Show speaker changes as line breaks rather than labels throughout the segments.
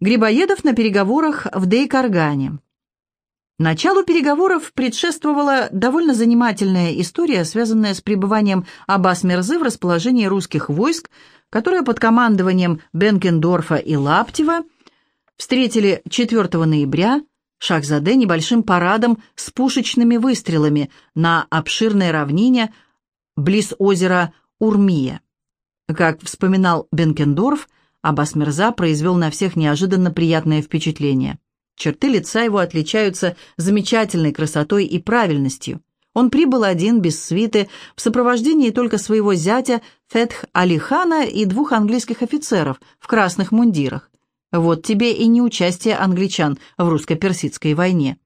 Грибоедов на переговорах в Дейкаргане. Началу переговоров предшествовала довольно занимательная история, связанная с пребыванием Аббас-Мерзы в расположении русских войск, которые под командованием Бенкендорфа и Лаптева встретили 4 ноября Шахзаде небольшим парадом с пушечными выстрелами на обширной равнине близ озера Урмия. Как вспоминал Бенкендорф, Аббас Мирза произвел на всех неожиданно приятное впечатление. Черты лица его отличаются замечательной красотой и правильностью. Он прибыл один, без свиты, в сопровождении только своего зятя Фетх Алихана и двух английских офицеров в красных мундирах. Вот тебе и не участие англичан в русско-персидской войне.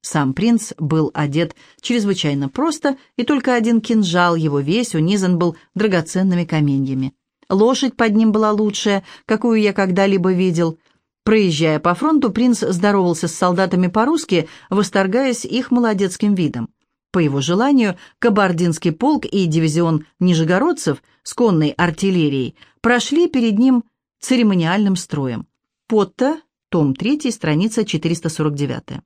Сам принц был одет чрезвычайно просто, и только один кинжал, его весь, унизан был драгоценными каменьями. Лошадь под ним была лучшая, какую я когда-либо видел. Проезжая по фронту, принц здоровался с солдатами по-русски, восторгаясь их молодецким видом. По его желанию, Кабардинский полк и дивизион нижегородцев с конной артиллерией прошли перед ним церемониальным строем. Потто, том 3, страница 449.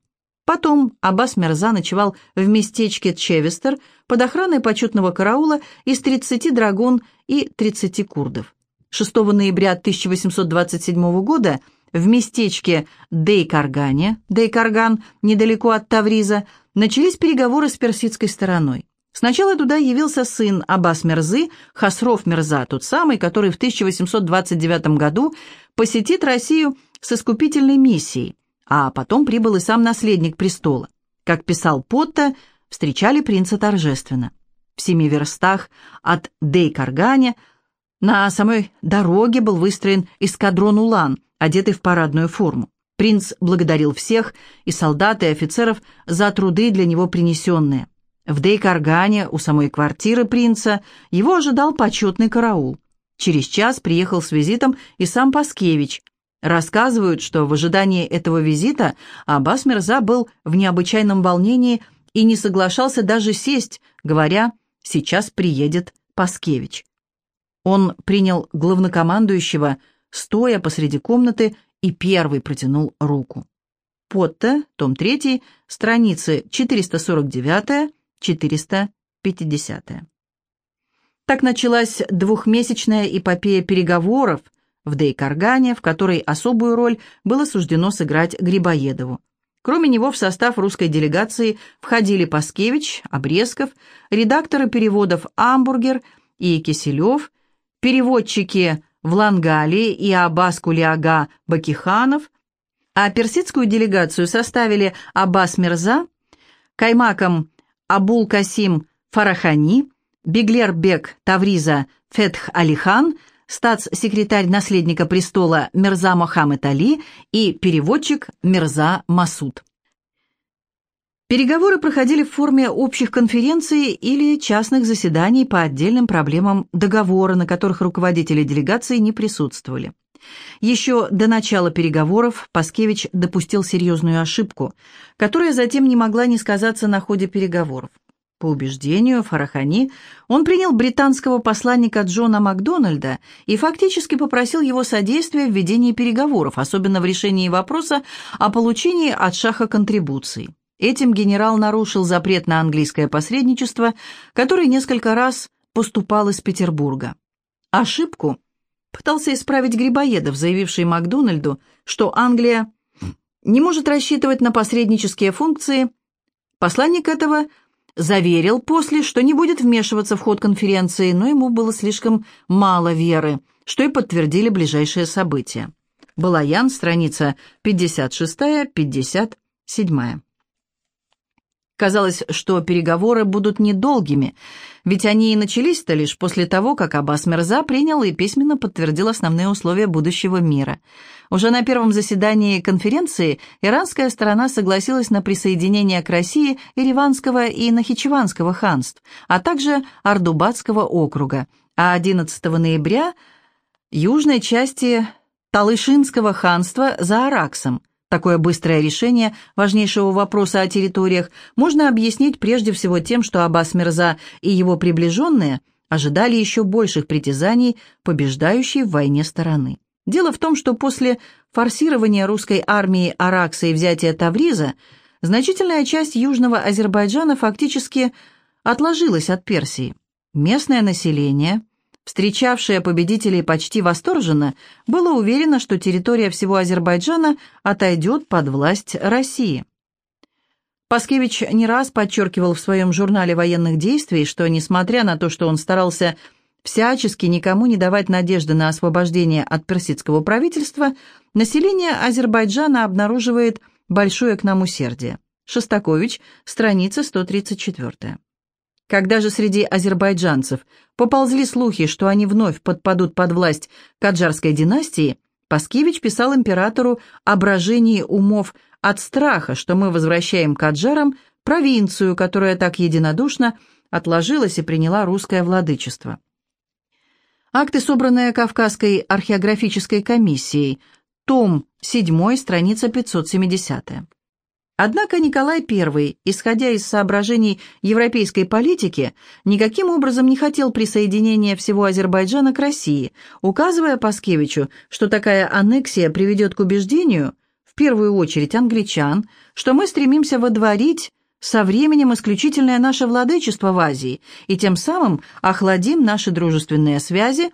Потом Аббас Мерза ночевал в местечке Чевестер под охраной почетного караула из 30 драгун и 30 курдов. 6 ноября 1827 года в местечке Дейкаргане, Дейкарган, недалеко от Тавриза, начались переговоры с персидской стороной. Сначала туда явился сын Аббас Мерзы, Хасров Мерза, тот самый, который в 1829 году посетит Россию с искупительной миссией, а потом прибыл и сам наследник престола. Как писал Потта, встречали принца торжественно. В семи верстах от Дейкарганя на самой дороге был выстроен эскадрон «Улан», одетый в парадную форму. Принц благодарил всех, и солдат, и офицеров, за труды для него принесенные. В Дейкаргане, у самой квартиры принца, его ожидал почетный караул. Через час приехал с визитом и сам Паскевич. Рассказывают, что в ожидании этого визита Аббас Мирза был в необычайном волнении и не соглашался даже сесть, говоря «сейчас приедет Паскевич». Он принял главнокомандующего, стоя посреди комнаты, и первый протянул руку. Потто, том 3, страницы 449-450. Так началась двухмесячная эпопея переговоров в Дейкаргане, в которой особую роль было суждено сыграть Грибоедову. Кроме него в состав русской делегации входили Паскевич, Обрезков, редакторы переводов Амбургер и Киселев, переводчики в Лангалии и Аббас Кулиага Бакиханов, а персидскую делегацию составили Аббас Мирза, Каймаком Абул Касим Фарахани, Беглербек Тавриза Фетх Алихан – статс-секретарь наследника престола Мирза Мохаммед Али и переводчик Мирза Масуд. Переговоры проходили в форме общих конференций или частных заседаний по отдельным проблемам договора, на которых руководители делегации не присутствовали. Еще до начала переговоров Паскевич допустил серьезную ошибку, которая затем не могла не сказаться на ходе переговоров. По убеждению Фарахани, он принял британского посланника Джона Макдональда и фактически попросил его содействия в ведении переговоров, особенно в решении вопроса о получении от Шаха контрибуций. Этим генерал нарушил запрет на английское посредничество, который несколько раз поступал из Петербурга. Ошибку пытался исправить Грибоедов, заявивший Макдональду, что Англия не может рассчитывать на посреднические функции. Посланник этого – заверил после, что не будет вмешиваться в ход конференции, но ему было слишком мало веры, что и подтвердили ближайшие события. Балаян, страница 56-57. Казалось, что переговоры будут недолгими, ведь они и начались-то лишь после того, как Аббас Мирза принял и письменно подтвердил основные условия будущего мира. Уже на первом заседании конференции иранская сторона согласилась на присоединение к России Ириванского и Нахичеванского ханств, а также Ардубатского округа, а 11 ноября – южной части Талышинского ханства за Араксом – Такое быстрое решение важнейшего вопроса о территориях можно объяснить прежде всего тем, что Аббас Мирза и его приближенные ожидали еще больших притязаний побеждающей в войне стороны. Дело в том, что после форсирования русской армии Аракса и взятия Тавриза значительная часть Южного Азербайджана фактически отложилась от Персии. Местное население, встречавшее победителей почти восторженно, было уверено, что территория всего Азербайджана отойдет под власть России. Паскевич не раз подчеркивал в своем журнале военных действий, что, несмотря на то, что он старался всячески никому не давать надежды на освобождение от персидского правительства, население Азербайджана обнаруживает большое к нам усердие. Шостакович, страница 134. Когда же среди азербайджанцев поползли слухи, что они вновь подпадут под власть Каджарской династии, Паскевич писал императору о брожении умов от страха, что мы возвращаем Каджарам провинцию, которая так единодушно отложилась и приняла русское владычество. Акты, собранные Кавказской археографической комиссией, том 7, страница 570. Однако Николай I, исходя из соображений европейской политики, никаким образом не хотел присоединения всего Азербайджана к России, указывая Паскевичу, что такая аннексия приведет к убеждению, в первую очередь англичан, что мы стремимся водворить со временем исключительное наше владычество в Азии и тем самым охладим наши дружественные связи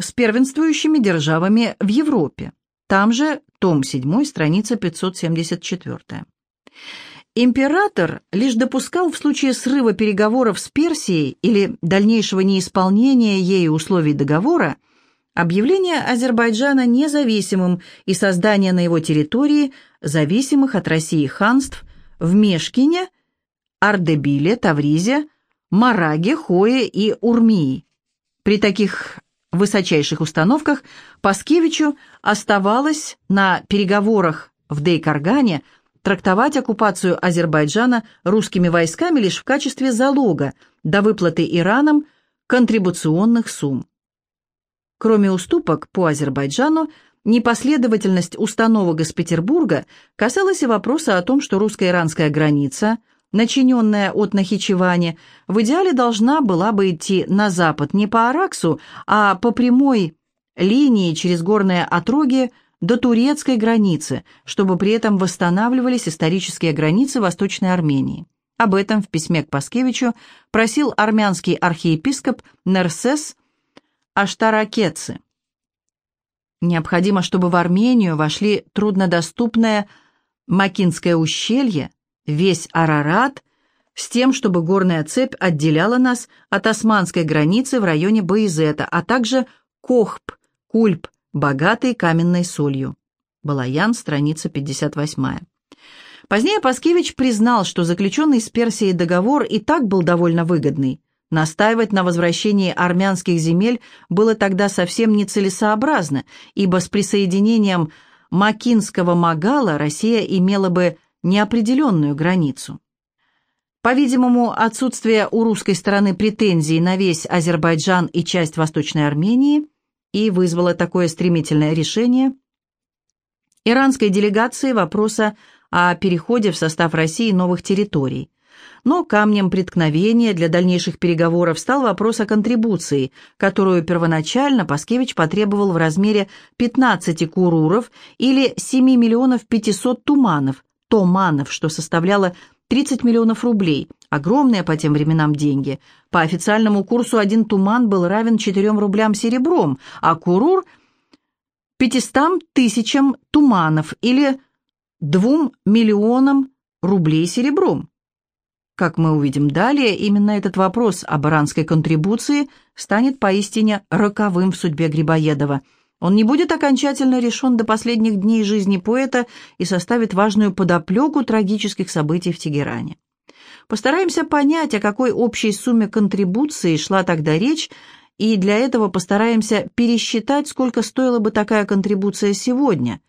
с первенствующими державами в Европе. Там же том 7, страница 574. Император лишь допускал в случае срыва переговоров с Персией или дальнейшего неисполнения ею условий договора объявление Азербайджана независимым и создание на его территории зависимых от России ханств в Мешкине, Ардебиле, Тавризе, Мараге, Хое и Урмии. При таких высочайших установках Паскевичу оставалось на переговорах в Дейкаргане трактовать оккупацию Азербайджана русскими войсками лишь в качестве залога до выплаты Ираном контрибуционных сумм. Кроме уступок по Азербайджану, Непоследовательность установок из Петербурга касалась и вопроса о том, что русско-иранская граница, начиненная от Нахичевани, в идеале должна была бы идти на запад не по Араксу, а по прямой линии через горные отроги до турецкой границы, чтобы при этом восстанавливались исторические границы Восточной Армении. Об этом в письме к Паскевичу просил армянский архиепископ Нерсес Аштаракецы. Необходимо, чтобы в Армению вошли труднодоступное Макинское ущелье, весь Арарат, с тем, чтобы горная цепь отделяла нас от османской границы в районе Баизета, а также Кохб, Кульб, богатый каменной солью. Балаян, страница 58. Позднее Паскевич признал, что заключенный с Персией договор и так был довольно выгодный. Настаивать на возвращении армянских земель было тогда совсем нецелесообразно, ибо с присоединением Макинского Магала Россия имела бы неопределенную границу. По-видимому, отсутствие у русской стороны претензий на весь Азербайджан и часть Восточной Армении и вызвало такое стремительное решение иранской делегации вопроса о переходе в состав России новых территорий – но камнем преткновения для дальнейших переговоров стал вопрос о контрибуции, которую первоначально Паскевич потребовал в размере 15 куруров или 7 миллионов 500 туманов, томанов, что составляло 30 миллионов рублей, огромные по тем временам деньги. По официальному курсу один туман был равен 4 рублям серебром, а курур – 500 тысячам туманов или 2 миллионам рублей серебром. Как мы увидим далее, именно этот вопрос об иранской контрибуции станет поистине роковым в судьбе Грибоедова. Он не будет окончательно решен до последних дней жизни поэта и составит важную подоплеку трагических событий в Тегеране. Постараемся понять, о какой общей сумме контрибуции шла тогда речь, и для этого постараемся пересчитать, сколько стоила бы такая контрибуция сегодня –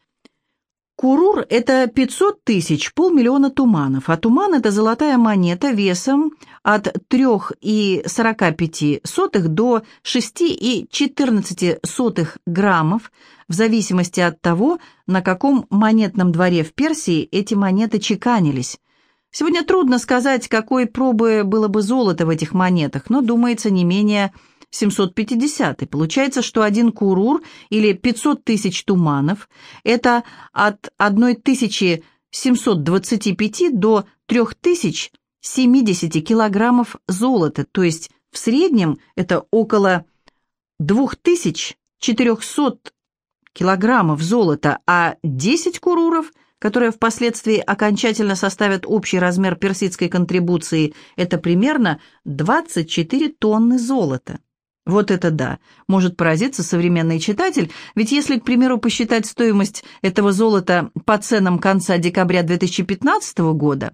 Курур – это 500 тысяч, полмиллиона туманов, а туман – это золотая монета весом от 3,45 до 6,14 граммов, в зависимости от того, на каком монетном дворе в Персии эти монеты чеканились. Сегодня трудно сказать, какой пробы было бы золото в этих монетах, но думается не менее 750. Получается, что один курур или 500 тысяч туманов – это от 1725 до 3070 килограммов золота, то есть в среднем это около 2400 килограммов золота, а 10 куруров, которые впоследствии окончательно составят общий размер персидской контрибуции, это примерно 24 тонны золота. Вот это да, может поразиться современный читатель, ведь если, к примеру, посчитать стоимость этого золота по ценам конца декабря 2015 года,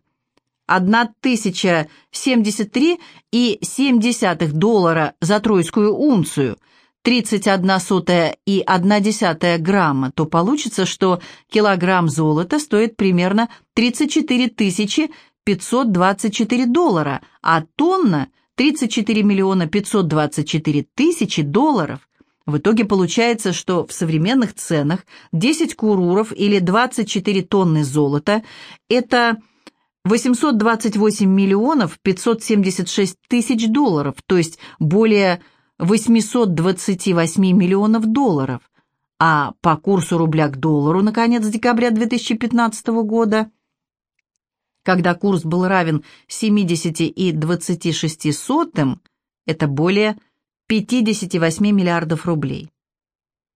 1073,7 доллара за тройскую унцию – 31 сотая и 1 десятая грамма, то получится, что килограмм золота стоит примерно 34 тысячи 524 доллара, а тонна – 34 миллиона 524 тысячи долларов. В итоге получается, что в современных ценах 10 куруров или 24 тонны золота – это 828 миллионов 576 тысяч долларов, то есть более 828 миллионов долларов, а по курсу рубля к доллару на конец декабря 2015 года, когда курс был равен 70 и 26 сотым, это более 58 миллиардов рублей.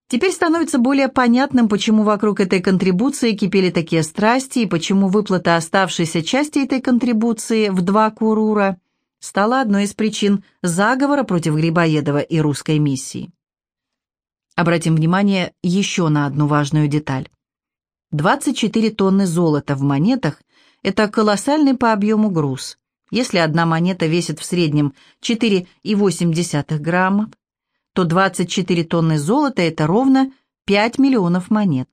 Теперь становится более понятным, почему вокруг этой контрибуции кипели такие страсти и почему выплата оставшейся части этой контрибуции в два курура – стала одной из причин заговора против Грибоедова и русской миссии. Обратим внимание еще на одну важную деталь. 24 тонны золота в монетах – это колоссальный по объему груз. Если одна монета весит в среднем 4,8 грамма, то 24 тонны золота – это ровно 5 миллионов монет.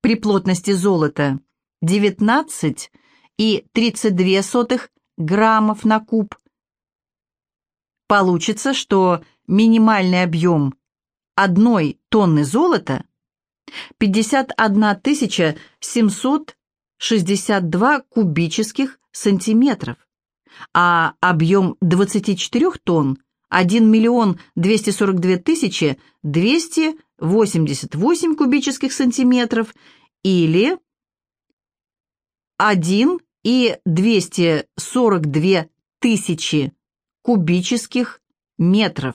При плотности золота 19,32 граммов на куб. Получится, что минимальный объем одной тонны золота 51 762 кубических сантиметров, а объем 24 тонн 1 миллион 242 тысячи 288 кубических сантиметров или 1 и 242 тысячи кубических метров.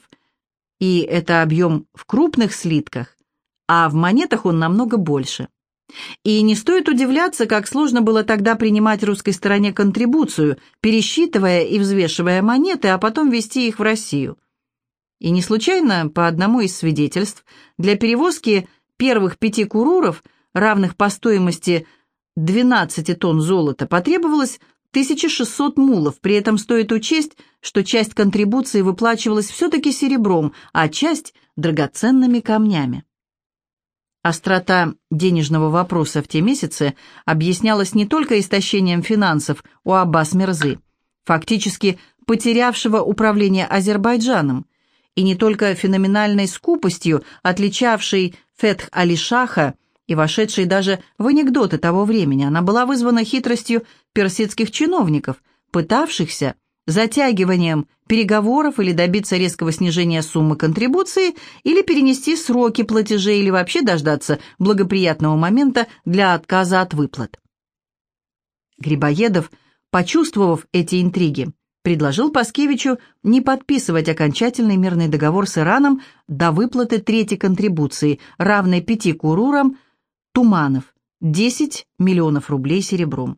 И это объем в крупных слитках, а в монетах он намного больше. И не стоит удивляться, как сложно было тогда принимать русской стороне контрибуцию, пересчитывая и взвешивая монеты, а потом везти их в Россию. И не случайно, по одному из свидетельств, для перевозки первых пяти куруров, равных по стоимости 12 тонн золота потребовалось 1600 мулов, при этом стоит учесть, что часть контрибуции выплачивалась все-таки серебром, а часть – драгоценными камнями. Острота денежного вопроса в те месяцы объяснялась не только истощением финансов у Аббас Мирзы, фактически потерявшего управление Азербайджаном, и не только феноменальной скупостью, отличавшей Фетх Али-Шаха и вошедшей даже в анекдоты того времени. Она была вызвана хитростью персидских чиновников, пытавшихся затягиванием переговоров или добиться резкого снижения суммы контрибуции, или перенести сроки платежей, или вообще дождаться благоприятного момента для отказа от выплат. Грибоедов, почувствовав эти интриги, предложил Паскевичу не подписывать окончательный мирный договор с Ираном до выплаты третьей контрибуции, равной пяти курурам – Туманов, 10 миллионов рублей серебром.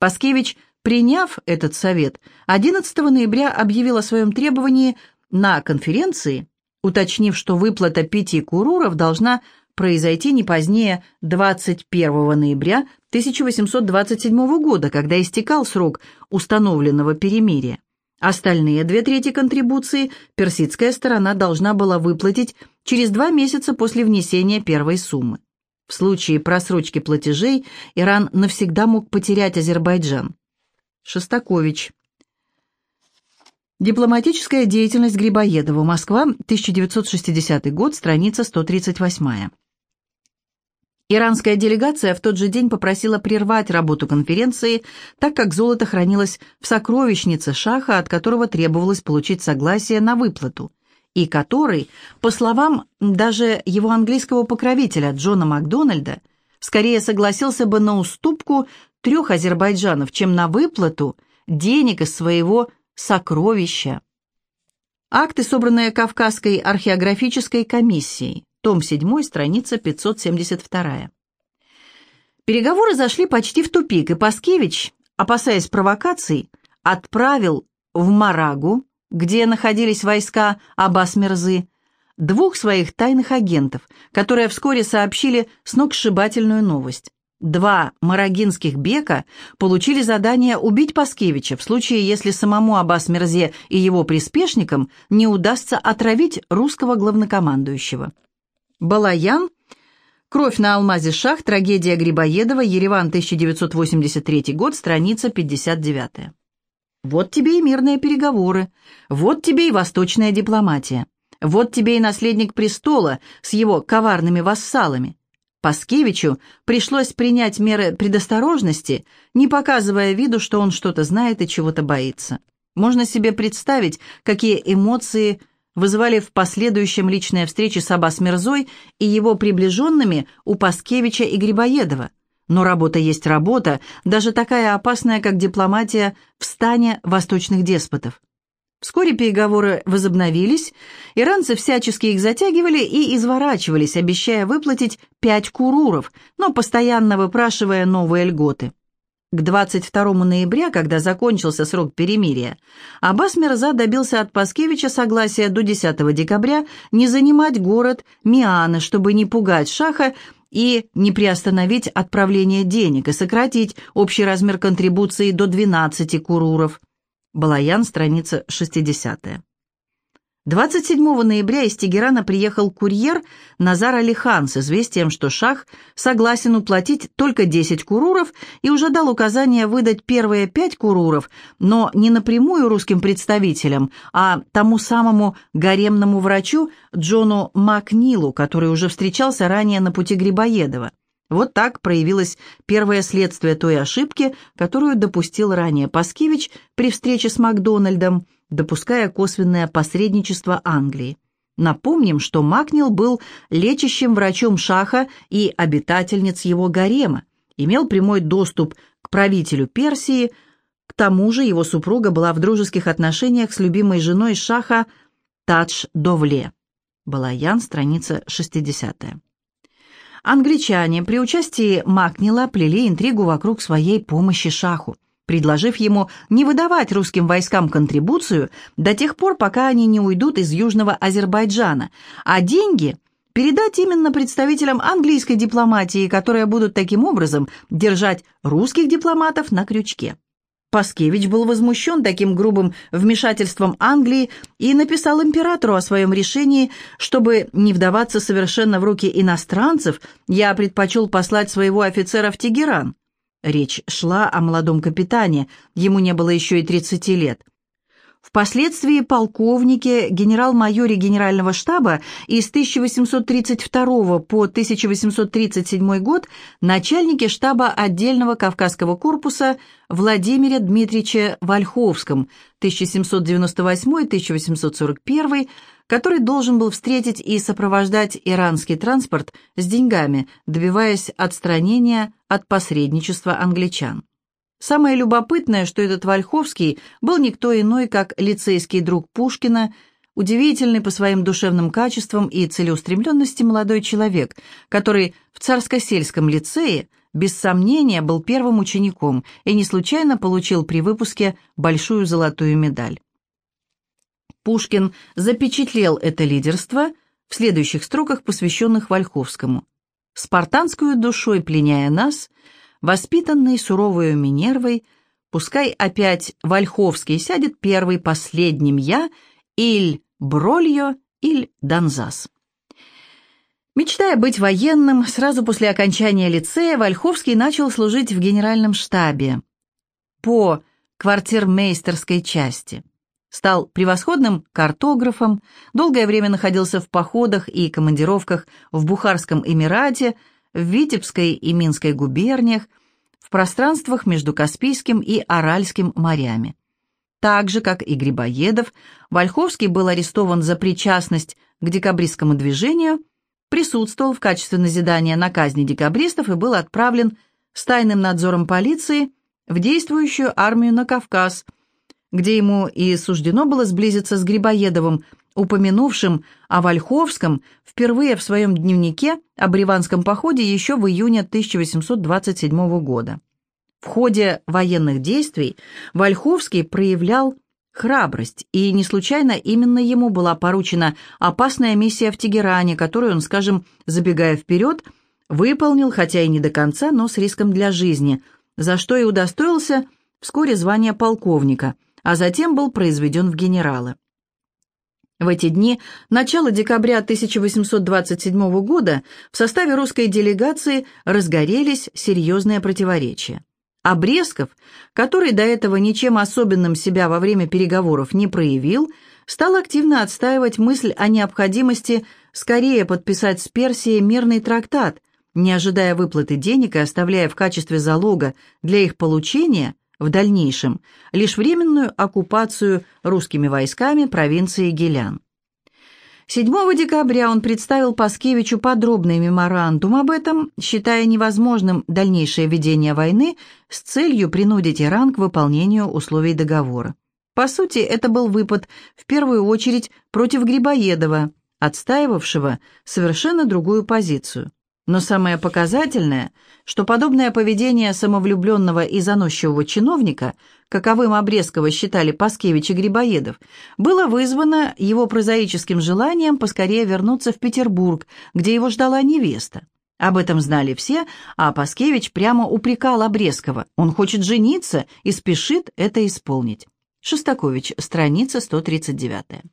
Паскевич, приняв этот совет, 11 ноября объявил о своем требовании на конференции, уточнив, что выплата пяти куруров должна произойти не позднее 21 ноября 1827 года, когда истекал срок установленного перемирия. Остальные две трети контрибуции персидская сторона должна была выплатить через два месяца после внесения первой суммы. В случае просрочки платежей Иран навсегда мог потерять Азербайджан. Шостакович. Дипломатическая деятельность Грибоедова. Москва, 1960 год, страница 138. Иранская делегация в тот же день попросила прервать работу конференции, так как золото хранилось в сокровищнице шаха, от которого требовалось получить согласие на выплату, и который, по словам даже его английского покровителя Джона Макдональда, скорее согласился бы на уступку трех Азербайджанов, чем на выплату денег из своего сокровища. Акты, собранные Кавказской археографической комиссией, том 7, страница 572. Переговоры зашли почти в тупик, и Паскевич, опасаясь провокаций, отправил в Марагу, где находились войска Аббас-Мирзы, двух своих тайных агентов, которые вскоре сообщили сногсшибательную новость. Два марагинских бека получили задание убить Паскевича в случае, если самому Аббас Мирзе и его приспешникам не удастся отравить русского главнокомандующего. Балаян, Кровь на алмазе шах, трагедия Грибоедова, Ереван, 1983 год, страница 59. Вот тебе и мирные переговоры, вот тебе и восточная дипломатия, вот тебе и наследник престола с его коварными вассалами. Паскевичу пришлось принять меры предосторожности, не показывая виду, что он что-то знает и чего-то боится. Можно себе представить, какие эмоции – вызывали в последующем личные встречи с Аббас Мирзой и его приближенными у Паскевича и Грибоедова. Но работа есть работа, даже такая опасная, как дипломатия в стане восточных деспотов. Вскоре переговоры возобновились, иранцы всячески их затягивали и изворачивались, обещая выплатить пять куруров, но постоянно выпрашивая новые льготы. К 22 ноября, когда закончился срок перемирия, Аббас Мирза добился от Паскевича согласия до 10 декабря не занимать город Мианы, чтобы не пугать шаха и не приостановить отправление денег и сократить общий размер контрибуции до 12 куруров. Балаян, страница 60. 27 ноября из Тегерана приехал курьер Назар Алихан с известием, что Шах согласен уплатить только 10 куруров и уже дал указание выдать первые 5 куруров, но не напрямую русским представителям, а тому самому гаремному врачу Джону Макнилу, который уже встречался ранее на пути Грибоедова. Вот так проявилось первое следствие той ошибки, которую допустил ранее Паскевич при встрече с Макдональдом, допуская косвенное посредничество Англии. Напомним, что Макнил был лечащим врачом Шаха и обитательниц его гарема, имел прямой доступ к правителю Персии, к тому же его супруга была в дружеских отношениях с любимой женой Шаха Тадж-Довле. Балаян, страница 60. Англичане при участии Макнила плели интригу вокруг своей помощи Шаху предложив ему не выдавать русским войскам контрибуцию до тех пор, пока они не уйдут из Южного Азербайджана, а деньги передать именно представителям английской дипломатии, которые будут таким образом держать русских дипломатов на крючке. Паскевич был возмущен таким грубым вмешательством Англии и написал императору о своем решении, чтобы не вдаваться совершенно в руки иностранцев, я предпочел послать своего офицера в Тегеран. Речь шла о молодом капитане, ему не было еще и 30 лет. Впоследствии полковнике, генерал-майоре генерального штаба и с 1832 по 1837 год начальники штаба отдельного Кавказского корпуса Владимире Дмитриевиче Вольховском 1798-1841 который должен был встретить и сопровождать иранский транспорт с деньгами, добиваясь отстранения от посредничества англичан. Самое любопытное, что этот Вольховский был никто иной, как лицейский друг Пушкина, удивительный по своим душевным качествам и целеустремленности молодой человек, который в царско-сельском лицее без сомнения был первым учеником и не случайно получил при выпуске большую золотую медаль. Пушкин запечатлел это лидерство в следующих строках, посвященных Вольховскому. «Спартанскую душой пленяя нас, воспитанный суровою Минервой, пускай опять Вольховский сядет первый последним я, иль Брольо, иль Донзас». Мечтая быть военным, сразу после окончания лицея Вольховский начал служить в генеральном штабе по квартирмейстерской части стал превосходным картографом, долгое время находился в походах и командировках в Бухарском Эмирате, в Витебской и Минской губерниях, в пространствах между Каспийским и Аральским морями. Так же, как и Грибоедов, Вольховский был арестован за причастность к декабристскому движению, присутствовал в качестве назидания на казни декабристов и был отправлен с тайным надзором полиции в действующую армию на Кавказ, где ему и суждено было сблизиться с Грибоедовым, упомянувшим о Вольховском впервые в своем дневнике о Бриванском походе еще в июне 1827 года. В ходе военных действий Вольховский проявлял храбрость, и не случайно именно ему была поручена опасная миссия в Тегеране, которую он, скажем, забегая вперед, выполнил, хотя и не до конца, но с риском для жизни, за что и удостоился вскоре звания полковника, а затем был произведен в генералы. В эти дни, начало декабря 1827 года, в составе русской делегации разгорелись серьезные противоречия. Бресков, который до этого ничем особенным себя во время переговоров не проявил, стал активно отстаивать мысль о необходимости скорее подписать с Персией мирный трактат, не ожидая выплаты денег и оставляя в качестве залога для их получения в дальнейшем лишь временную оккупацию русскими войсками провинции Гелян. 7 декабря он представил Паскевичу подробный меморандум об этом, считая невозможным дальнейшее ведение войны с целью принудить Иран к выполнению условий договора. По сути, это был выпад в первую очередь против Грибоедова, отстаивавшего совершенно другую позицию. Но самое показательное, что подобное поведение самовлюбленного и заносчивого чиновника, каковым Обрезкова считали Паскевич и Грибоедов, было вызвано его прозаическим желанием поскорее вернуться в Петербург, где его ждала невеста. Об этом знали все, а Паскевич прямо упрекал Обрезкова. Он хочет жениться и спешит это исполнить. Шостакович, страница 139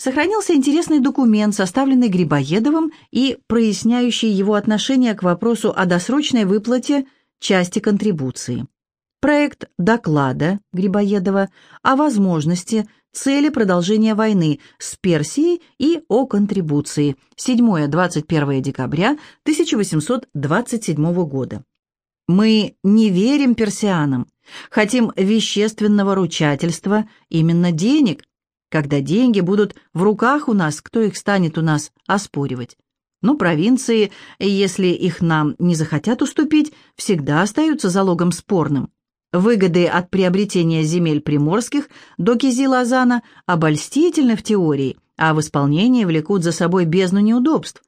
сохранился интересный документ, составленный Грибоедовым и проясняющий его отношение к вопросу о досрочной выплате части контрибуции. Проект доклада Грибоедова о возможности цели продолжения войны с Персией и о контрибуции 7-21 декабря 1827 года. Мы не верим персианам, хотим вещественного ручательства, именно денег, когда деньги будут в руках у нас, кто их станет у нас оспоривать? Но провинции, если их нам не захотят уступить, всегда остаются залогом спорным. Выгоды от приобретения земель приморских до Кизилазана обольстительны в теории, а в исполнении влекут за собой бездну неудобств.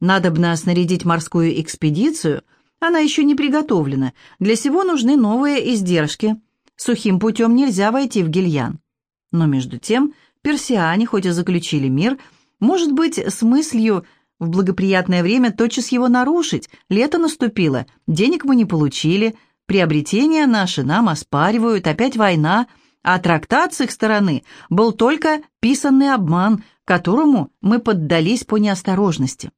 Надобно снарядить морскую экспедицию, она еще не приготовлена, для сего нужны новые издержки. Сухим путем нельзя войти в Гильян. Но между тем персиане, хоть и заключили мир, может быть, с мыслью в благоприятное время тотчас его нарушить. Лето наступило, денег мы не получили, приобретения наши нам оспаривают, опять война, а трактат с их стороны был только писанный обман, которому мы поддались по неосторожности.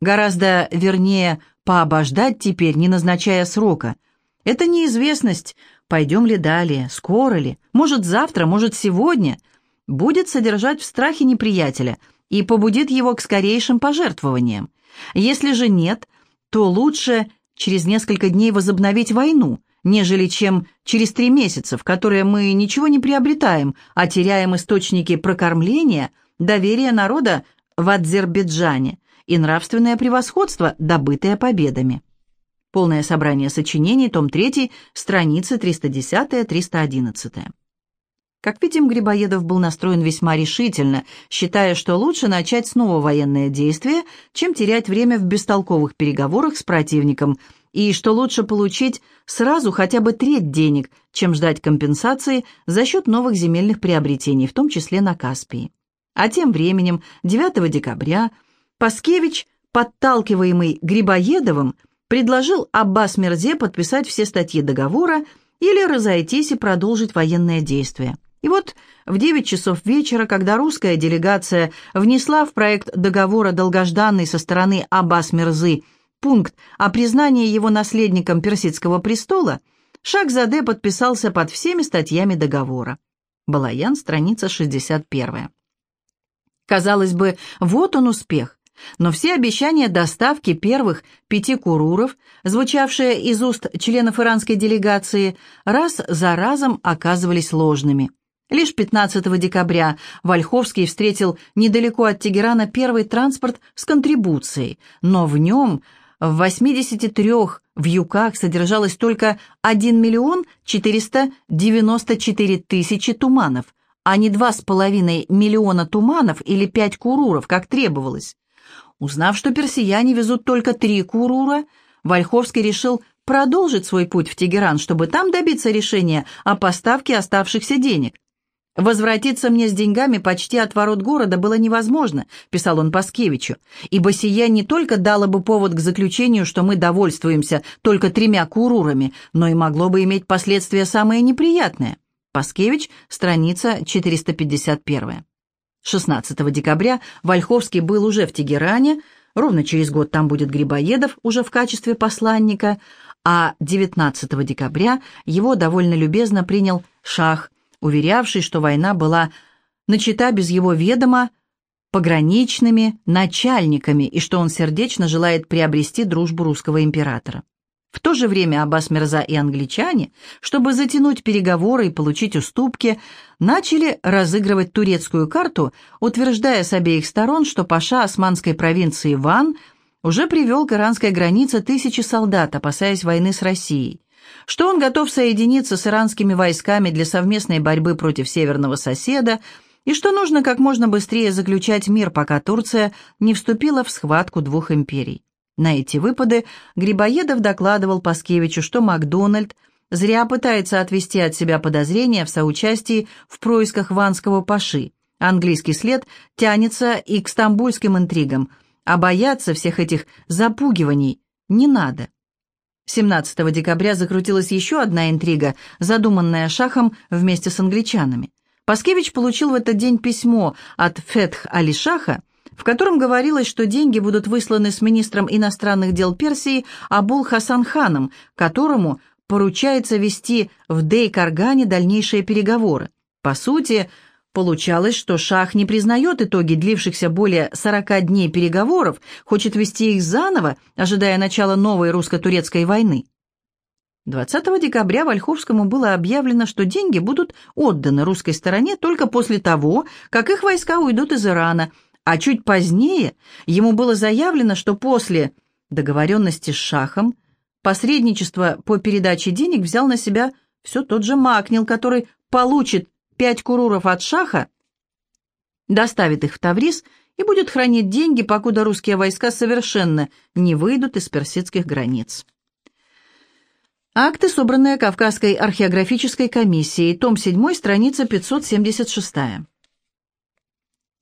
Гораздо вернее пообождать теперь, не назначая срока. Это неизвестность, пойдем ли далее, скоро ли, может завтра, может сегодня, будет содержать в страхе неприятеля и побудит его к скорейшим пожертвованиям. Если же нет, то лучше через несколько дней возобновить войну, нежели чем через три месяца, в которые мы ничего не приобретаем, а теряем источники прокормления, доверие народа в Азербайджане и нравственное превосходство, добытое победами. Полное собрание сочинений, том 3, страницы 310-311. Как видим, Грибоедов был настроен весьма решительно, считая, что лучше начать снова военное действие, чем терять время в бестолковых переговорах с противником, и что лучше получить сразу хотя бы треть денег, чем ждать компенсации за счет новых земельных приобретений, в том числе на Каспии. А тем временем, 9 декабря, Паскевич, подталкиваемый Грибоедовым, предложил Аббас Мерзе подписать все статьи договора или разойтись и продолжить военные действия. И вот в 9 часов вечера, когда русская делегация внесла в проект договора долгожданный со стороны Аббас Мерзы пункт о признании его наследником персидского престола, Шахзаде подписался под всеми статьями договора. Балаян, страница 61. Казалось бы, вот он успех. Но все обещания доставки первых пяти куруров, звучавшие из уст членов иранской делегации, раз за разом оказывались ложными. Лишь 15 декабря Вольховский встретил недалеко от Тегерана первый транспорт с контрибуцией, но в нем в 83 вьюках содержалось только 1 миллион 494 тысячи туманов, а не 2,5 миллиона туманов или 5 куруров, как требовалось. Узнав, что персияне везут только три курура, Вольховский решил продолжить свой путь в Тегеран, чтобы там добиться решения о поставке оставшихся денег. «Возвратиться мне с деньгами почти от ворот города было невозможно», — писал он Паскевичу, «ибо сия не только дало бы повод к заключению, что мы довольствуемся только тремя курурами, но и могло бы иметь последствия самые неприятные». Паскевич, страница 451. 16 декабря Вольховский был уже в Тегеране, ровно через год там будет Грибоедов уже в качестве посланника, а 19 декабря его довольно любезно принял шах, уверявший, что война была начата без его ведома пограничными начальниками и что он сердечно желает приобрести дружбу русского императора. В то же время Аббас Мирза и англичане, чтобы затянуть переговоры и получить уступки, начали разыгрывать турецкую карту, утверждая с обеих сторон, что паша османской провинции Ван уже привел к иранской границе тысячи солдат, опасаясь войны с Россией, что он готов соединиться с иранскими войсками для совместной борьбы против северного соседа, и что нужно как можно быстрее заключать мир, пока Турция не вступила в схватку двух империй. На эти выпады Грибоедов докладывал Паскевичу, что Макдональд зря пытается отвести от себя подозрения в соучастии в происках ванского паши. Английский след тянется и к стамбульским интригам, а бояться всех этих запугиваний не надо. 17 декабря закрутилась еще одна интрига, задуманная Шахом вместе с англичанами. Паскевич получил в этот день письмо от Фетх Али-Шаха, в котором говорилось, что деньги будут высланы с министром иностранных дел Персии Абул Хасан Ханом, которому поручается вести в Дей-Каргане дальнейшие переговоры. По сути, получалось, что Шах не признает итоги длившихся более 40 дней переговоров, хочет вести их заново, ожидая начала новой русско-турецкой войны. 20 декабря Вольховскому было объявлено, что деньги будут отданы русской стороне только после того, как их войска уйдут из Ирана – а чуть позднее ему было заявлено, что после договоренности с Шахом посредничество по передаче денег взял на себя все тот же Макнил, который получит пять куруров от Шаха, доставит их в Таврис и будет хранить деньги, покуда русские войска совершенно не выйдут из персидских границ. Акты, собранные Кавказской археографической комиссией, том 7, страница 576.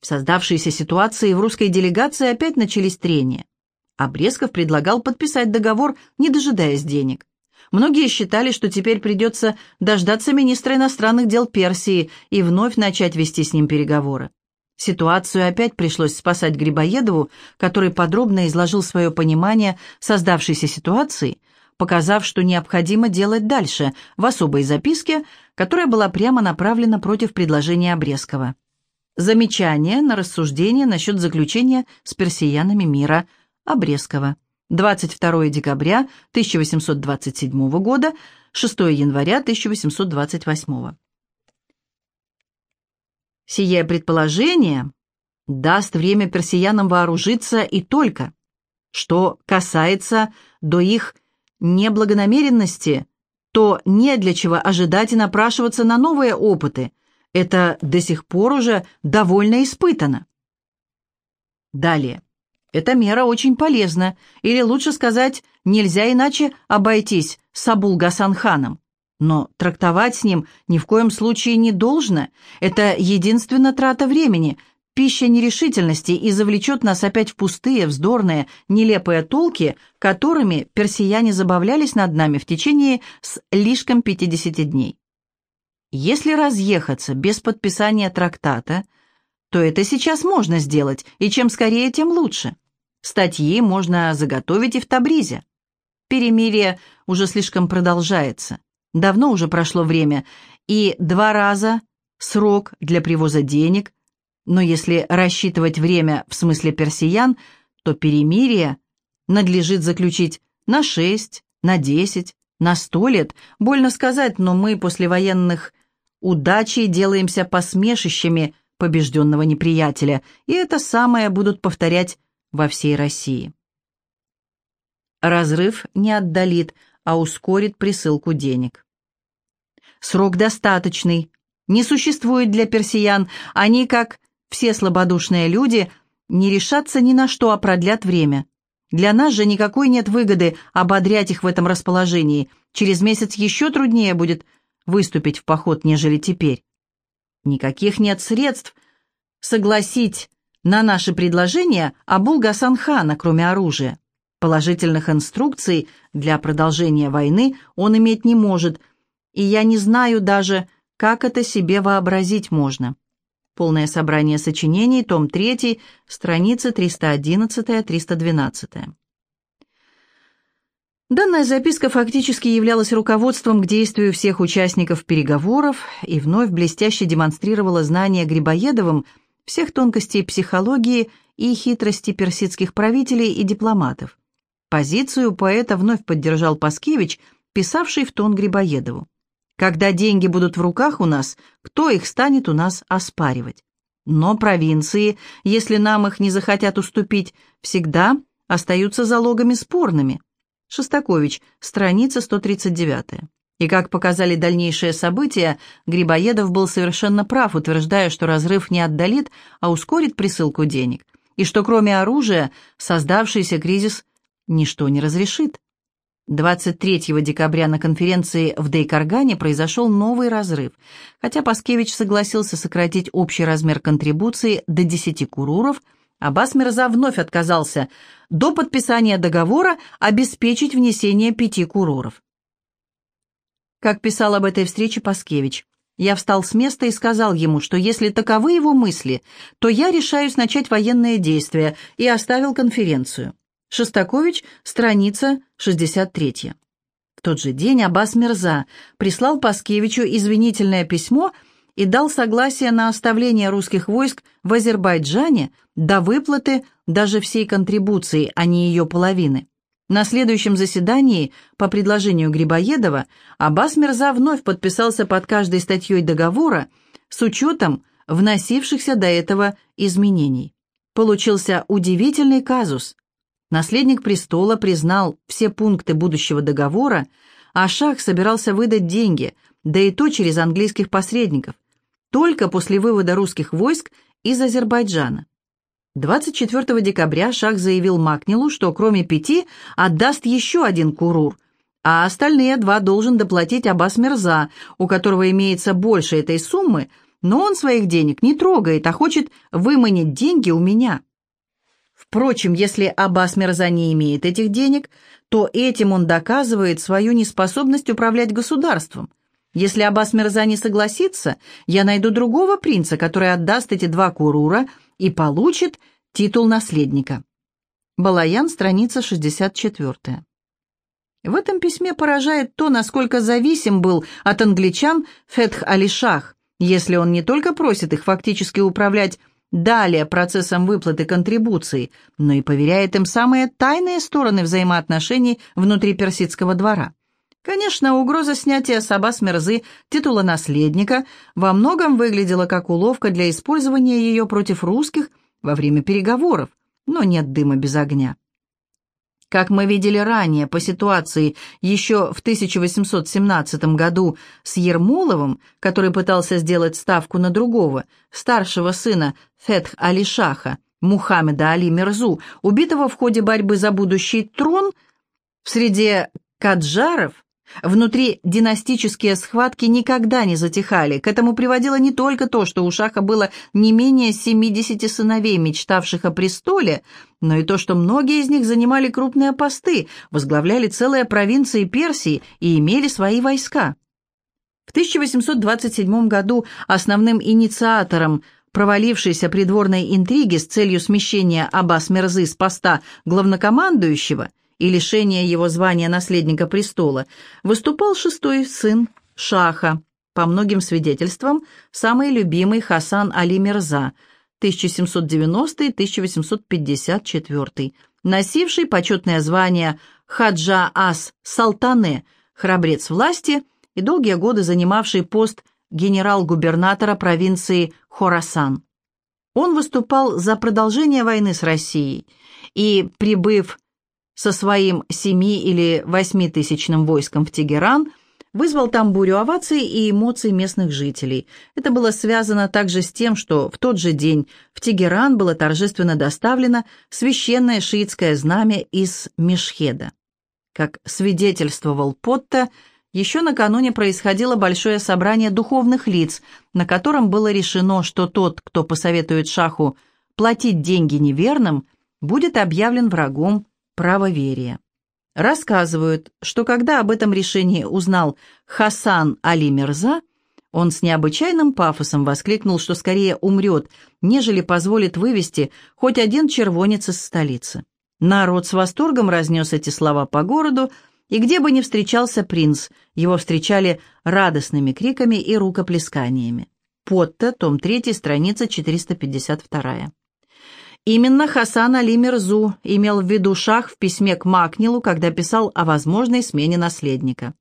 В создавшейся ситуации в русской делегации опять начались трения. Обрезков предлагал подписать договор, не дожидаясь денег. Многие считали, что теперь придется дождаться министра иностранных дел Персии и вновь начать вести с ним переговоры. Ситуацию опять пришлось спасать Грибоедову, который подробно изложил свое понимание создавшейся ситуации, показав, что необходимо делать дальше, в особой записке, которая была прямо направлена против предложения Обрезкова. Замечание на рассуждение насчет заключения с персиянами мира Обрезкова. 22 декабря 1827 года, 6 января 1828. Сие предположение даст время персиянам вооружиться и только. Что касается до их неблагонамеренности, то не для чего ожидать и напрашиваться на новые опыты – это до сих пор уже довольно испытано. Далее. Эта мера очень полезна, или лучше сказать, нельзя иначе обойтись с Абул-Гасан-ханом. Но трактовать с ним ни в коем случае не должно. Это единственно трата времени, пища нерешительности и завлечет нас опять в пустые, вздорные, нелепые толки, которыми персияне забавлялись над нами в течение слишком 50 дней. Если разъехаться без подписания трактата, то это сейчас можно сделать, и чем скорее, тем лучше. Статьи можно заготовить и в Табризе. Перемирие уже слишком продолжается. Давно уже прошло время, и два раза срок для привоза денег, но если рассчитывать время в смысле персиян, то перемирие надлежит заключить на шесть, на десять, на сто лет. Больно сказать, но мы после военных удачей делаемся посмешищами побежденного неприятеля, и это самое будут повторять во всей России. Разрыв не отдалит, а ускорит присылку денег. Срок достаточный. Не существует для персиян. Они, как все слабодушные люди, не решатся ни на что, а продлят время. Для нас же никакой нет выгоды ободрять их в этом расположении. Через месяц еще труднее будет выступить в поход, нежели теперь. Никаких нет средств согласить на наши предложения Абул Гасан хана, кроме оружия. Положительных инструкций для продолжения войны он иметь не может, и я не знаю даже, как это себе вообразить можно. Полное собрание сочинений, том 3, страницы 311-312. Данная записка фактически являлась руководством к действию всех участников переговоров и вновь блестяще демонстрировала знание Грибоедовым всех тонкостей психологии и хитрости персидских правителей и дипломатов. Позицию поэта вновь поддержал Паскевич, писавший в тон Грибоедову. «Когда деньги будут в руках у нас, кто их станет у нас оспаривать? Но провинции, если нам их не захотят уступить, всегда остаются залогами спорными». Шостакович, страница 139. И как показали дальнейшие события, Грибоедов был совершенно прав, утверждая, что разрыв не отдалит, а ускорит присылку денег, и что кроме оружия создавшийся кризис ничто не разрешит. 23 декабря на конференции в Дейкаргане произошел новый разрыв, хотя Паскевич согласился сократить общий размер контрибуции до 10 куруров, Аббас Мирза вновь отказался до подписания договора обеспечить внесение пяти куроров. Как писал об этой встрече Паскевич, я встал с места и сказал ему, что если таковы его мысли, то я решаюсь начать военные действия и оставил конференцию. Шостакович, страница 63. В тот же день Аббас Мирза прислал Паскевичу извинительное письмо и дал согласие на оставление русских войск в Азербайджане до выплаты даже всей контрибуции, а не ее половины. На следующем заседании, по предложению Грибоедова, Аббас Мирза вновь подписался под каждой статьей договора с учетом вносившихся до этого изменений. Получился удивительный казус. Наследник престола признал все пункты будущего договора, а Шах собирался выдать деньги, да и то через английских посредников, только после вывода русских войск из Азербайджана. 24 декабря Шах заявил Макнилу, что кроме пяти отдаст еще один курур, а остальные два должен доплатить Аббас Мирза, у которого имеется больше этой суммы, но он своих денег не трогает, а хочет выманить деньги у меня. Впрочем, если Аббас Мирза не имеет этих денег, то этим он доказывает свою неспособность управлять государством. Если Аббас Мирза не согласится, я найду другого принца, который отдаст эти два курура и получит титул наследника. Балаян, страница 64. В этом письме поражает то, насколько зависим был от англичан Фетх Алишах, если он не только просит их фактически управлять далее процессом выплаты контрибуций, но и поверяет им самые тайные стороны взаимоотношений внутри персидского двора. Конечно, угроза снятия с Мерзы титула наследника во многом выглядела как уловка для использования ее против русских во время переговоров, но нет дыма без огня. Как мы видели ранее по ситуации еще в 1817 году с Ермоловым, который пытался сделать ставку на другого, старшего сына Фетх Али-Шаха, Мухаммеда Али Мирзу, убитого в ходе борьбы за будущий трон, в среде каджаров Внутри династические схватки никогда не затихали. К этому приводило не только то, что у Шаха было не менее 70 сыновей, мечтавших о престоле, но и то, что многие из них занимали крупные посты, возглавляли целые провинции Персии и имели свои войска. В 1827 году основным инициатором провалившейся придворной интриги с целью смещения Аббас Мерзы с поста главнокомандующего – и лишения его звания наследника престола, выступал шестой сын Шаха, по многим свидетельствам, самый любимый Хасан Али Мирза, 1790-1854, носивший почетное звание Хаджа Ас Салтане, храбрец власти и долгие годы занимавший пост генерал-губернатора провинции Хорасан. Он выступал за продолжение войны с Россией и, прибыв со своим семи- или восьмитысячным войском в Тегеран, вызвал там бурю оваций и эмоций местных жителей. Это было связано также с тем, что в тот же день в Тегеран было торжественно доставлено священное шиитское знамя из Мешхеда. Как свидетельствовал Потта, еще накануне происходило большое собрание духовных лиц, на котором было решено, что тот, кто посоветует шаху платить деньги неверным, будет объявлен врагом правоверия. Рассказывают, что когда об этом решении узнал Хасан Али Мирза, он с необычайным пафосом воскликнул, что скорее умрет, нежели позволит вывести хоть один червонец из столицы. Народ с восторгом разнес эти слова по городу, и где бы ни встречался принц, его встречали радостными криками и рукоплесканиями. Потто, том 3, страница 452. Именно Хасан Али Мирзу имел в виду шах в письме к Макнилу, когда писал о возможной смене наследника.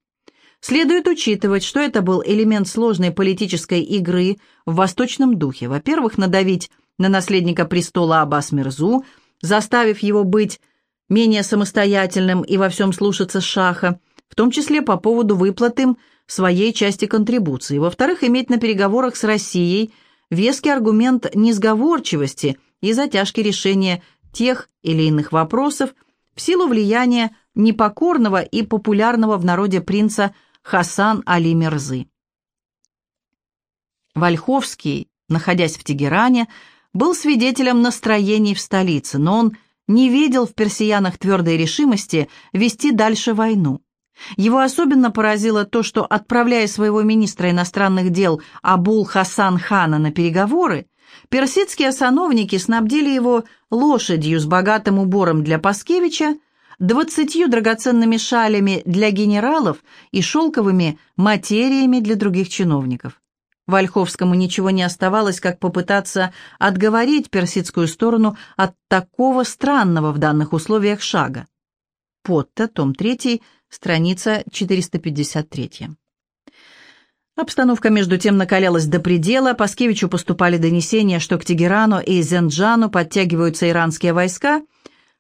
Следует учитывать, что это был элемент сложной политической игры в восточном духе. Во-первых, надавить на наследника престола Аббас Мирзу, заставив его быть менее самостоятельным и во всем слушаться шаха, в том числе по поводу выплаты им своей части контрибуции. Во-вторых, иметь на переговорах с Россией веский аргумент несговорчивости и затяжки решения тех или иных вопросов в силу влияния непокорного и популярного в народе принца Хасан Али Мирзы. Вольховский, находясь в Тегеране, был свидетелем настроений в столице, но он не видел в персиянах твердой решимости вести дальше войну. Его особенно поразило то, что, отправляя своего министра иностранных дел Абул Хасан Хана на переговоры, персидские сановники снабдили его лошадью с богатым убором для Паскевича, двадцатью драгоценными шалями для генералов и шелковыми материями для других чиновников. Вольховскому ничего не оставалось, как попытаться отговорить персидскую сторону от такого странного в данных условиях шага. Потто, том 3, страница 453. Обстановка между тем накалялась до предела, Паскевичу поступали донесения, что к Тегерану и Зенджану подтягиваются иранские войска –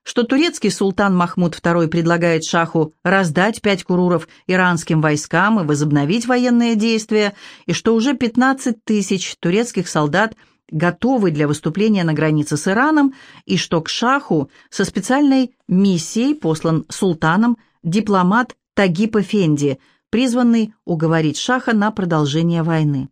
что турецкий султан Махмуд II предлагает шаху раздать пять куруров иранским войскам и возобновить военные действия, и что уже 15 тысяч турецких солдат готовы для выступления на границе с Ираном, и что к шаху со специальной миссией послан султаном дипломат Тагип Эфенди, призванный уговорить шаха на продолжение войны.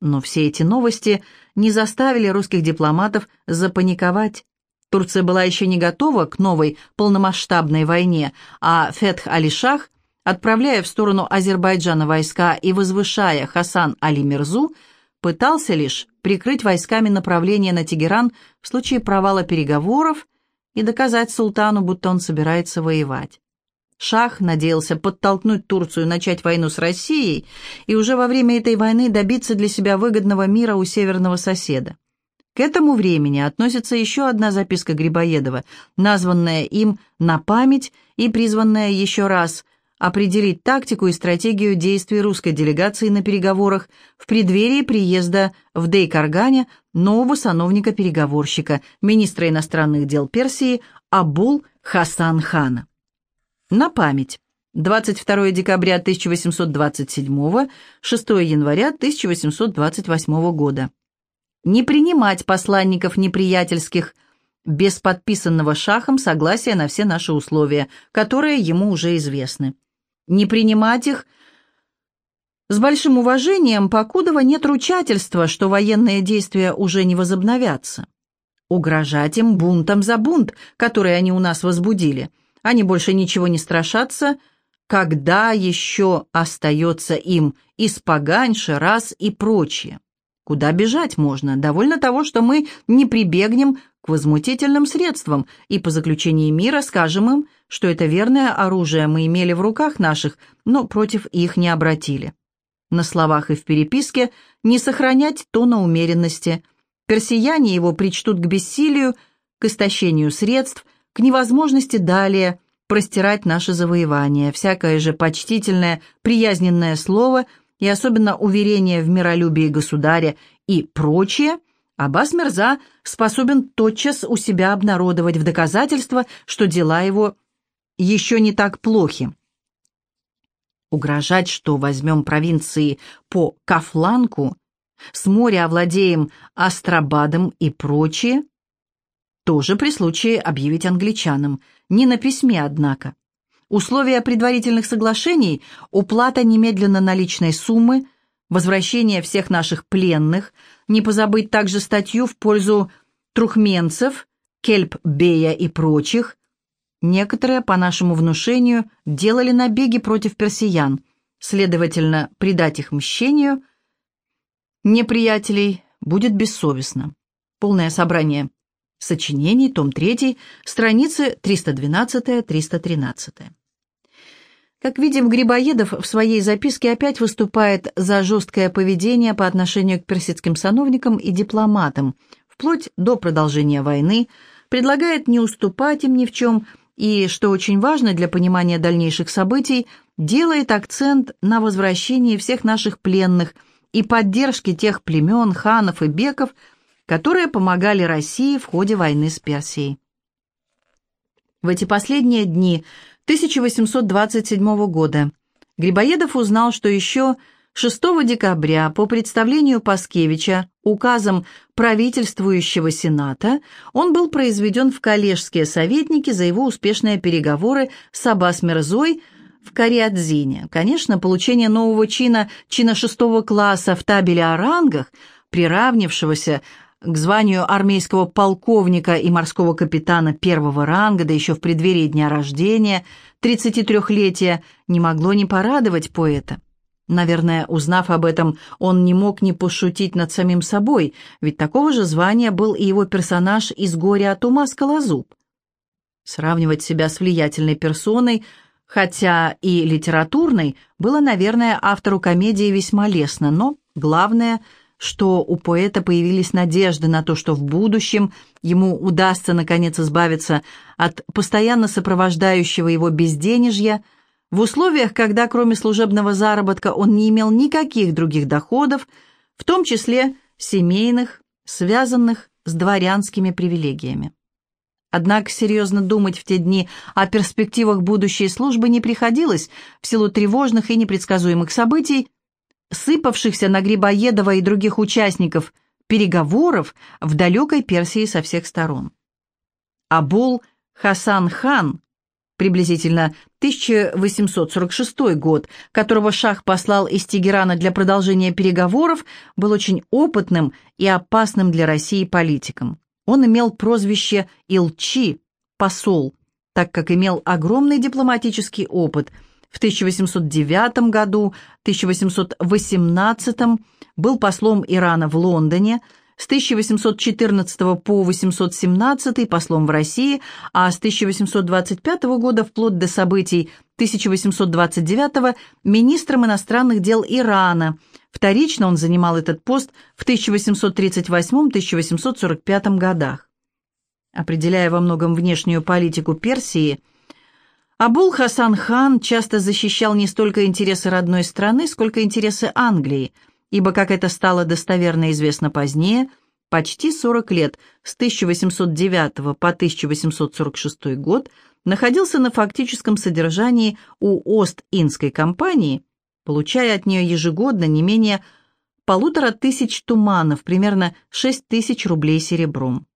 Но все эти новости не заставили русских дипломатов запаниковать. Турция была еще не готова к новой полномасштабной войне, а Фетх Али-Шах, отправляя в сторону Азербайджана войска и возвышая Хасан Али-Мирзу, пытался лишь прикрыть войсками направление на Тегеран в случае провала переговоров и доказать султану, будто он собирается воевать. Шах надеялся подтолкнуть Турцию начать войну с Россией и уже во время этой войны добиться для себя выгодного мира у северного соседа. К этому времени относится еще одна записка Грибоедова, названная им «На память» и призванная еще раз определить тактику и стратегию действий русской делегации на переговорах в преддверии приезда в Дейкаргане нового сановника-переговорщика, министра иностранных дел Персии Абул Хасан Хана. На память. 22 декабря 1827, 6 января 1828 года не принимать посланников неприятельских без подписанного шахом согласия на все наши условия, которые ему уже известны. Не принимать их с большим уважением, покудова нет ручательства, что военные действия уже не возобновятся. Угрожать им бунтом за бунт, который они у нас возбудили. Они больше ничего не страшатся, когда еще остается им испоганьше раз и прочее. Куда бежать можно? Довольно того, что мы не прибегнем к возмутительным средствам и по заключении мира скажем им, что это верное оружие мы имели в руках наших, но против их не обратили. На словах и в переписке не сохранять тона умеренности, Персияне его причтут к бессилию, к истощению средств, к невозможности далее простирать наши завоевания. Всякое же почтительное, приязненное слово и особенно уверение в миролюбии государя и прочее, Аббас Мирза способен тотчас у себя обнародовать в доказательство, что дела его еще не так плохи. Угрожать, что возьмем провинции по Кафланку, с моря овладеем Астрабадом и прочее, тоже при случае объявить англичанам, не на письме, однако. Условия предварительных соглашений – уплата немедленно наличной суммы, возвращение всех наших пленных, не позабыть также статью в пользу трухменцев, Кельп-Бея и прочих. Некоторые, по нашему внушению, делали набеги против персиян, следовательно, предать их мщению неприятелей будет бессовестно. Полное собрание сочинений, том 3, страницы 312-313. Как видим, Грибоедов в своей записке опять выступает за жесткое поведение по отношению к персидским сановникам и дипломатам, вплоть до продолжения войны, предлагает не уступать им ни в чем и, что очень важно для понимания дальнейших событий, делает акцент на возвращении всех наших пленных и поддержке тех племен, ханов и беков, которые помогали России в ходе войны с Персией. В эти последние дни 1827 года Грибоедов узнал, что еще 6 декабря по представлению Паскевича указом правительствующего Сената он был произведен в коллежские советники за его успешные переговоры с Аббас Мирзой в Кариадзине. Конечно, получение нового чина, чина шестого класса в табеле о рангах, приравнившегося к званию армейского полковника и морского капитана первого ранга, да еще в преддверии дня рождения, 33-летия, не могло не порадовать поэта. Наверное, узнав об этом, он не мог не пошутить над самим собой, ведь такого же звания был и его персонаж из «Горя от ума» Скалозуб. Сравнивать себя с влиятельной персоной, хотя и литературной, было, наверное, автору комедии весьма лестно, но главное – что у поэта появились надежды на то, что в будущем ему удастся наконец избавиться от постоянно сопровождающего его безденежья, в условиях, когда кроме служебного заработка он не имел никаких других доходов, в том числе семейных, связанных с дворянскими привилегиями. Однако серьезно думать в те дни о перспективах будущей службы не приходилось в силу тревожных и непредсказуемых событий, сыпавшихся на Грибоедова и других участников переговоров в далекой Персии со всех сторон. Абул Хасан хан, приблизительно 1846 год, которого шах послал из Тегерана для продолжения переговоров, был очень опытным и опасным для России политиком. Он имел прозвище Илчи, посол, так как имел огромный дипломатический опыт – в 1809 году, 1818 был послом Ирана в Лондоне, с 1814 по 817 послом в России, а с 1825 года вплоть до событий 1829 министром иностранных дел Ирана. Вторично он занимал этот пост в 1838-1845 годах. Определяя во многом внешнюю политику Персии – Абул Хасан хан часто защищал не столько интересы родной страны, сколько интересы Англии, ибо, как это стало достоверно известно позднее, почти 40 лет с 1809 по 1846 год находился на фактическом содержании у Ост-Индской компании, получая от нее ежегодно не менее полутора тысяч туманов, примерно 6 тысяч рублей серебром.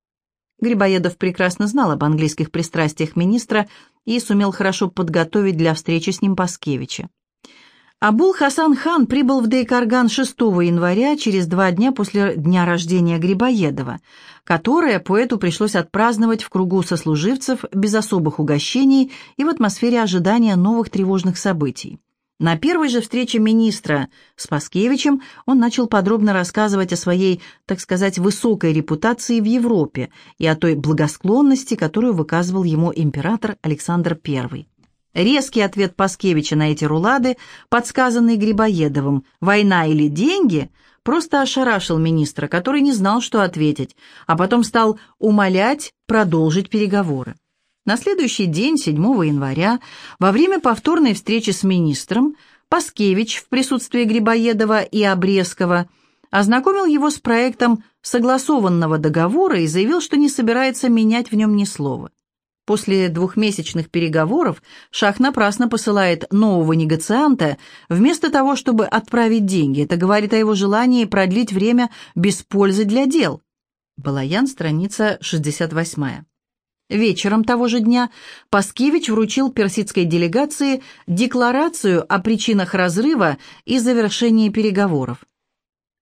Грибоедов прекрасно знал об английских пристрастиях министра и сумел хорошо подготовить для встречи с ним Паскевича. Абул Хасан хан прибыл в Дейкарган 6 января, через два дня после дня рождения Грибоедова, которое поэту пришлось отпраздновать в кругу сослуживцев без особых угощений и в атмосфере ожидания новых тревожных событий. На первой же встрече министра с Паскевичем он начал подробно рассказывать о своей, так сказать, высокой репутации в Европе и о той благосклонности, которую выказывал ему император Александр I. Резкий ответ Паскевича на эти рулады, подсказанный Грибоедовым «Война или деньги?» просто ошарашил министра, который не знал, что ответить, а потом стал умолять продолжить переговоры. На следующий день, 7 января, во время повторной встречи с министром, Паскевич в присутствии Грибоедова и Обрезкова ознакомил его с проектом согласованного договора и заявил, что не собирается менять в нем ни слова. После двухмесячных переговоров Шах напрасно посылает нового негацианта, вместо того, чтобы отправить деньги. Это говорит о его желании продлить время без пользы для дел. Балаян, страница 68. Вечером того же дня Паскевич вручил персидской делегации декларацию о причинах разрыва и завершении переговоров.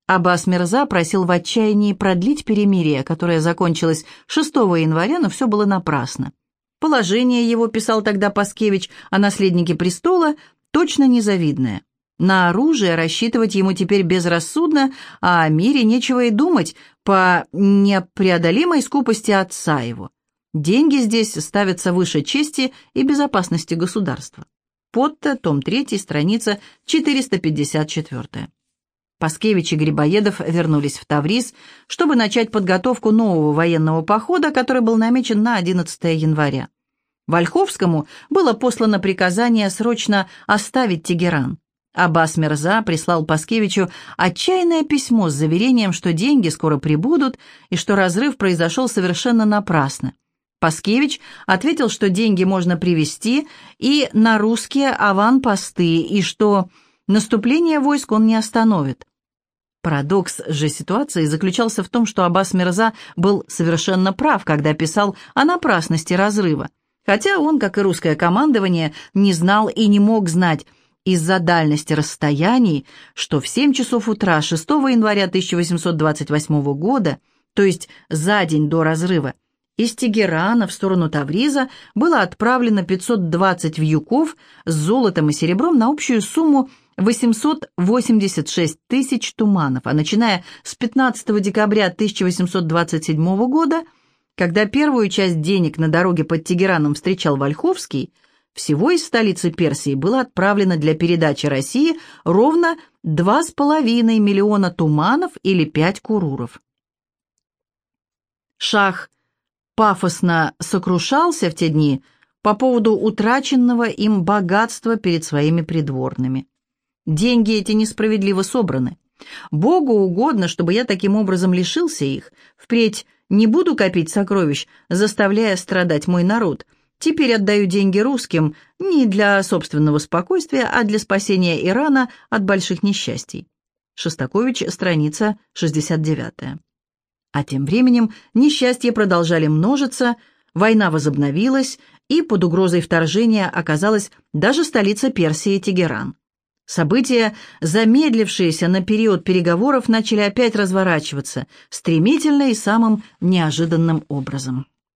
Аббас Мирза просил в отчаянии продлить перемирие, которое закончилось 6 января, но все было напрасно. Положение его, писал тогда Паскевич о наследнике престола, точно незавидное. На оружие рассчитывать ему теперь безрассудно, а о мире нечего и думать по непреодолимой скупости отца его. Деньги здесь ставятся выше чести и безопасности государства. Потто, том 3, страница 454. Паскевич и Грибоедов вернулись в Таврис, чтобы начать подготовку нового военного похода, который был намечен на 11 января. Вольховскому было послано приказание срочно оставить Тегеран. Аббас Мирза прислал Паскевичу отчаянное письмо с заверением, что деньги скоро прибудут и что разрыв произошел совершенно напрасно. Паскевич ответил, что деньги можно привезти и на русские аванпосты, и что наступление войск он не остановит. Парадокс же ситуации заключался в том, что Аббас Мирза был совершенно прав, когда писал о напрасности разрыва, хотя он, как и русское командование, не знал и не мог знать из-за дальности расстояний, что в 7 часов утра 6 января 1828 года, то есть за день до разрыва, из Тегерана в сторону Тавриза было отправлено 520 вьюков с золотом и серебром на общую сумму 886 тысяч туманов, а начиная с 15 декабря 1827 года, когда первую часть денег на дороге под Тегераном встречал Вольховский, всего из столицы Персии было отправлено для передачи России ровно 2,5 миллиона туманов или 5 куруров. Шах пафосно сокрушался в те дни по поводу утраченного им богатства перед своими придворными. Деньги эти несправедливо собраны. Богу угодно, чтобы я таким образом лишился их. Впредь не буду копить сокровищ, заставляя страдать мой народ. Теперь отдаю деньги русским не для собственного спокойствия, а для спасения Ирана от больших несчастий. Шостакович, страница 69. А тем временем несчастья продолжали множиться, война возобновилась, и под угрозой вторжения оказалась даже столица Персии Тегеран. События, замедлившиеся на период переговоров, начали опять разворачиваться, стремительно и самым неожиданным образом.